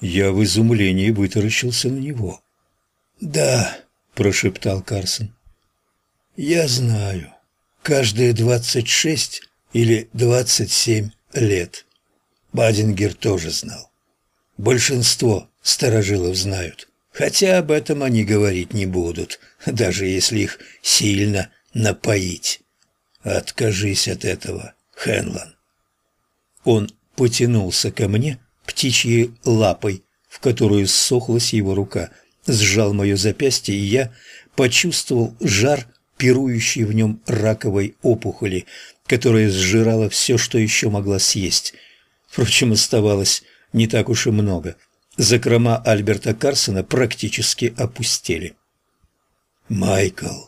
Я в изумлении вытаращился на него. «Да», — прошептал Карсон. «Я знаю. Каждые двадцать шесть или двадцать семь лет. Бадингер тоже знал. Большинство старожилов знают, хотя об этом они говорить не будут, даже если их сильно напоить. Откажись от этого, Хенлан». Он потянулся ко мне птичьей лапой, в которую ссохлась его рука, сжал мое запястье, и я почувствовал жар, пирующий в нем раковой опухоли, которая сжирала все, что еще могла съесть. Впрочем, оставалось не так уж и много. Закрома Альберта Карсона практически опустели. «Майкл,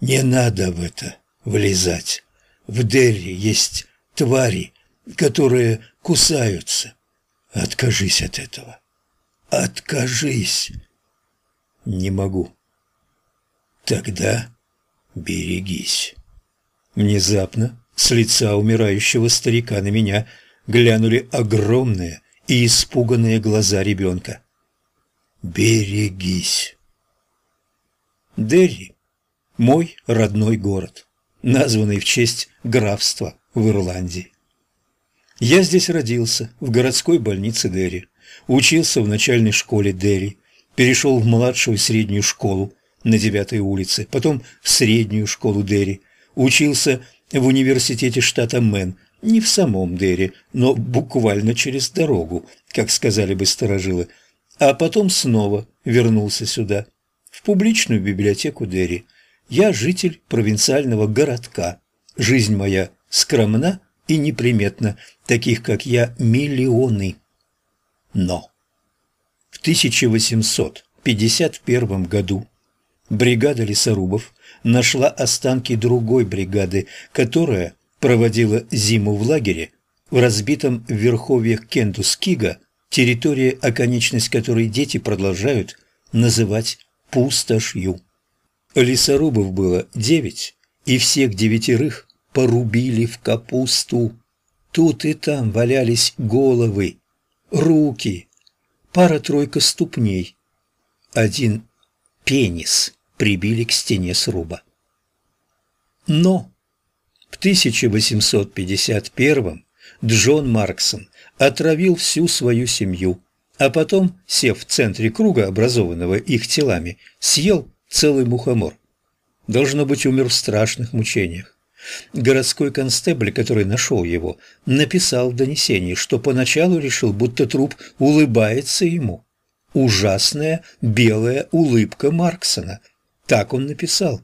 не надо в это влезать. В Дерри есть твари, которые кусаются. Откажись от этого. Откажись. Не могу. Тогда берегись. Внезапно с лица умирающего старика на меня глянули огромные и испуганные глаза ребенка. «Берегись!» Дерри – мой родной город, названный в честь графства в Ирландии. Я здесь родился, в городской больнице Дерри, учился в начальной школе Дерри, перешел в младшую среднюю школу на девятой улице, потом в среднюю школу Дерри, учился в университете штата Мэн, не в самом Дерри, но буквально через дорогу, как сказали бы старожилы, а потом снова вернулся сюда, в публичную библиотеку Дерри. Я житель провинциального городка. Жизнь моя скромна и неприметна, таких как я миллионы. Но в 1851 году бригада лесорубов нашла останки другой бригады, которая проводила зиму в лагере в разбитом в верховьях Кентускига, территория, оконечность которой дети продолжают называть пустошью. Лесорубов было девять, и всех девятерых порубили в капусту. Тут и там валялись головы, руки, пара-тройка ступней. Один пенис прибили к стене сруба. Но в 1851 Джон Марксон отравил всю свою семью, а потом, сев в центре круга, образованного их телами, съел целый мухомор. Должно быть, умер в страшных мучениях. Городской констебль, который нашел его, написал в донесении, что поначалу решил, будто труп улыбается ему. Ужасная белая улыбка Марксона. Так он написал.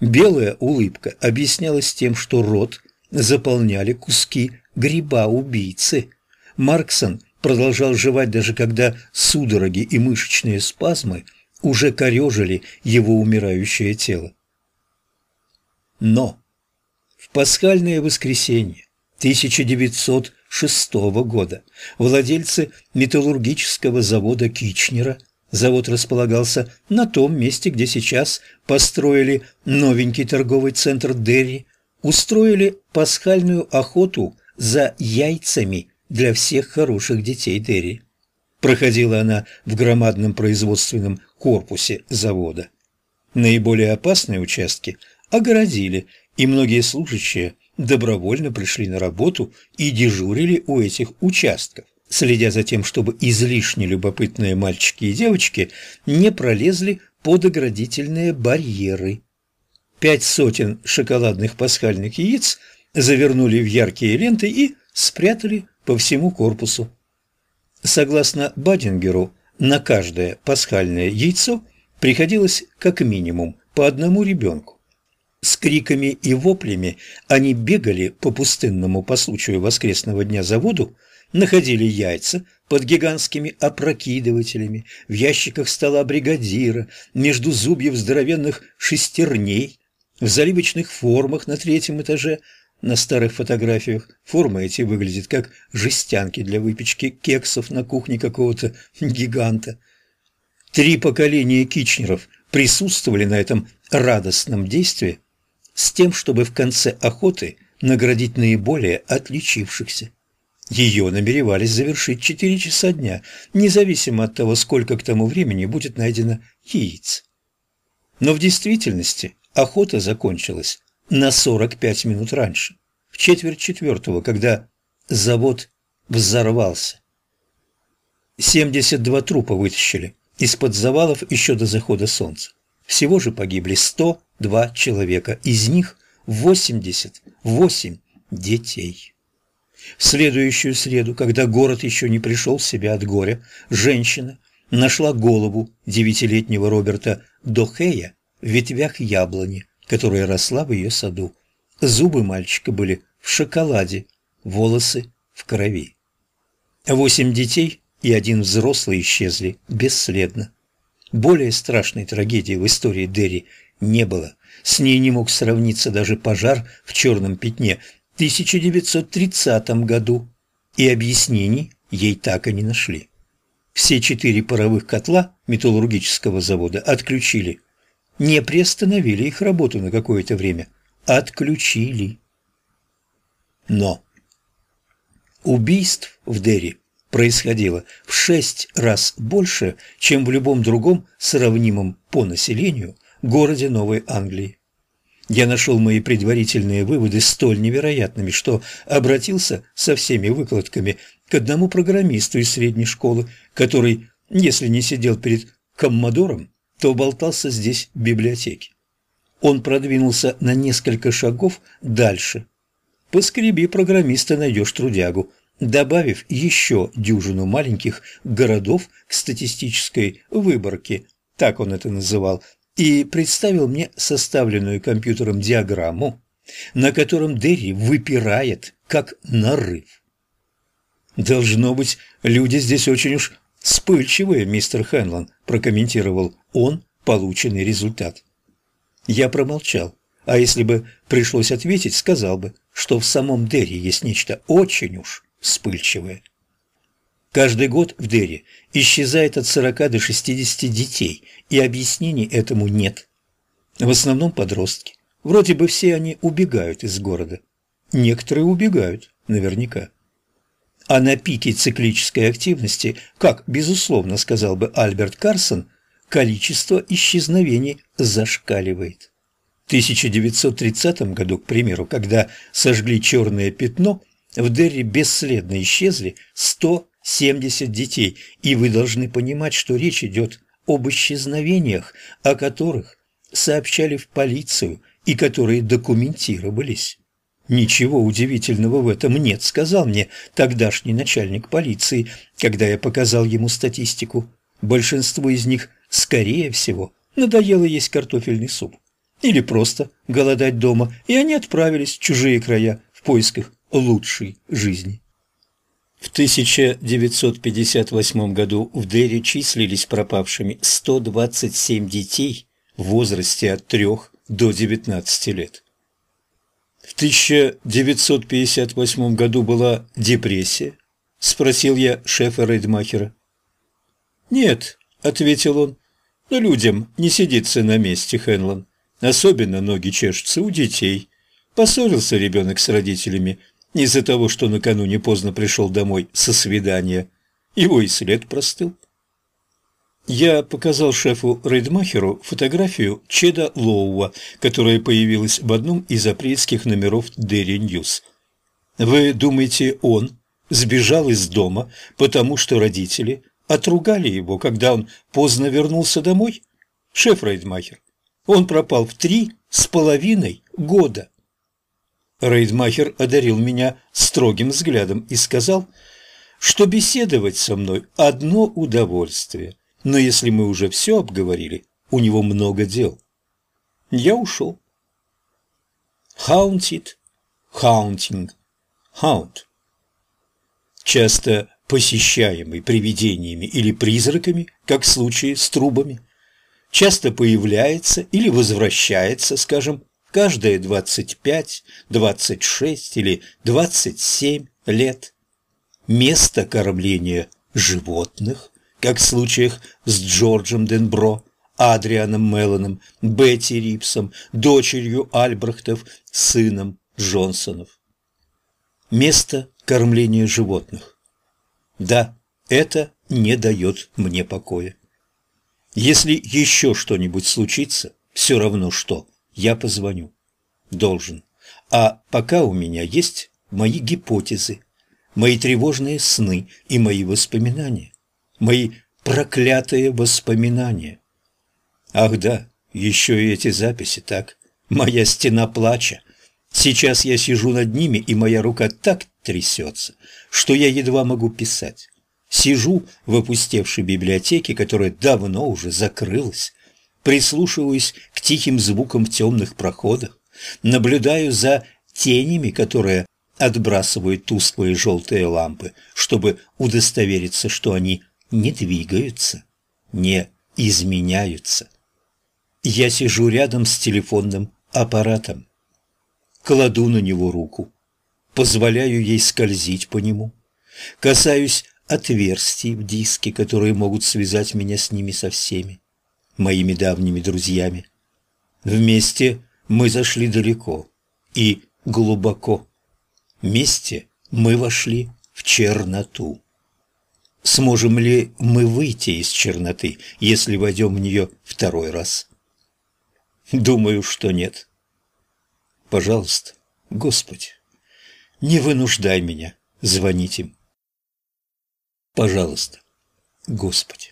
Белая улыбка объяснялась тем, что рот заполняли куски гриба-убийцы. Марксон продолжал жевать, даже когда судороги и мышечные спазмы уже корежили его умирающее тело. Но пасхальное воскресенье 1906 года владельцы металлургического завода Кичнера Завод располагался на том месте, где сейчас построили новенький торговый центр Дерри, устроили пасхальную охоту за яйцами для всех хороших детей Дерри. Проходила она в громадном производственном корпусе завода. Наиболее опасные участки огородили и многие служащие добровольно пришли на работу и дежурили у этих участков, следя за тем, чтобы излишне любопытные мальчики и девочки не пролезли под оградительные барьеры. Пять сотен шоколадных пасхальных яиц завернули в яркие ленты и спрятали по всему корпусу. Согласно Бадингеру, на каждое пасхальное яйцо приходилось как минимум по одному ребенку. С криками и воплями они бегали по пустынному по случаю воскресного дня заводу, находили яйца под гигантскими опрокидывателями, в ящиках стола бригадира, между зубьев здоровенных шестерней, в заливочных формах на третьем этаже. На старых фотографиях формы эти выглядят как жестянки для выпечки кексов на кухне какого-то гиганта. Три поколения кичнеров присутствовали на этом радостном действии, с тем, чтобы в конце охоты наградить наиболее отличившихся. Ее намеревались завершить четыре часа дня, независимо от того, сколько к тому времени будет найдено яиц. Но в действительности охота закончилась на 45 минут раньше, в четверть четвертого, когда завод взорвался. 72 трупа вытащили из-под завалов еще до захода солнца. Всего же погибли 102 человека, из них 88 детей. В следующую среду, когда город еще не пришел в себя от горя, женщина нашла голову девятилетнего Роберта Дохея в ветвях яблони, которая росла в ее саду. Зубы мальчика были в шоколаде, волосы в крови. Восемь детей и один взрослый исчезли бесследно. Более страшной трагедии в истории Дерри не было. С ней не мог сравниться даже пожар в черном пятне 1930 году, и объяснений ей так и не нашли. Все четыре паровых котла металлургического завода отключили. Не приостановили их работу на какое-то время. Отключили. Но убийств в Дерри происходило в шесть раз больше, чем в любом другом сравнимом по населению городе Новой Англии я нашел мои предварительные выводы столь невероятными, что обратился со всеми выкладками к одному программисту из средней школы, который, если не сидел перед коммодором, то болтался здесь в библиотеке. Он продвинулся на несколько шагов дальше. Поскреби программиста найдешь трудягу, добавив еще дюжину маленьких городов к статистической выборке, так он это называл, и представил мне составленную компьютером диаграмму, на котором Дерри выпирает, как нарыв. «Должно быть, люди здесь очень уж вспыльчивые, мистер Хенлон», прокомментировал он полученный результат. Я промолчал, а если бы пришлось ответить, сказал бы, что в самом Дерри есть нечто очень уж вспыльчивое. Каждый год в Дерри исчезает от 40 до 60 детей, и объяснений этому нет. В основном подростки. Вроде бы все они убегают из города. Некоторые убегают, наверняка. А на пике циклической активности, как, безусловно, сказал бы Альберт Карсон, количество исчезновений зашкаливает. В 1930 году, к примеру, когда сожгли черное пятно, в Дерри бесследно исчезли 100 70 детей, и вы должны понимать, что речь идет об исчезновениях, о которых сообщали в полицию и которые документировались. «Ничего удивительного в этом нет», — сказал мне тогдашний начальник полиции, когда я показал ему статистику. Большинству из них, скорее всего, надоело есть картофельный суп. Или просто голодать дома, и они отправились в чужие края в поисках лучшей жизни. В 1958 году в Дерри числились пропавшими 127 детей в возрасте от 3 до 19 лет. В 1958 году была депрессия? Спросил я шефа Рейдмахера. Нет, ответил он, но людям не сидится на месте, Хенлон. Особенно ноги чешутся у детей. Поссорился ребенок с родителями – из-за того, что накануне поздно пришел домой со свидания. Его и след простыл. Я показал шефу Рейдмахеру фотографию Чеда Лоуа, которая появилась в одном из апрельских номеров Дерри Ньюс. Вы думаете, он сбежал из дома, потому что родители отругали его, когда он поздно вернулся домой? Шеф Рейдмахер, он пропал в три с половиной года. Рейдмахер одарил меня строгим взглядом и сказал, что беседовать со мной – одно удовольствие, но если мы уже все обговорили, у него много дел. Я ушел. Haunted, haunting, haunt. Часто посещаемый привидениями или призраками, как в случае с трубами, часто появляется или возвращается, скажем, каждые 25, 26 или 27 лет. Место кормления животных, как в случаях с Джорджем Денбро, Адрианом Мелланом, Бетти Рипсом, дочерью Альбрехтов, сыном Джонсонов. Место кормление животных. Да, это не дает мне покоя. Если еще что-нибудь случится, все равно что, я позвоню. Должен. А пока у меня есть мои гипотезы, мои тревожные сны и мои воспоминания, мои проклятые воспоминания. Ах да, еще и эти записи, так? Моя стена плача. Сейчас я сижу над ними, и моя рука так трясется, что я едва могу писать. Сижу в опустевшей библиотеке, которая давно уже закрылась, прислушиваюсь к тихим звукам в темных проходах, наблюдаю за тенями, которые отбрасывают тусклые желтые лампы, чтобы удостовериться, что они не двигаются, не изменяются. Я сижу рядом с телефонным аппаратом, кладу на него руку, позволяю ей скользить по нему, касаюсь отверстий в диске, которые могут связать меня с ними со всеми, моими давними друзьями. Вместе мы зашли далеко и глубоко. Вместе мы вошли в черноту. Сможем ли мы выйти из черноты, если войдем в нее второй раз? Думаю, что нет. Пожалуйста, Господи, не вынуждай меня звонить им. Пожалуйста, Господи.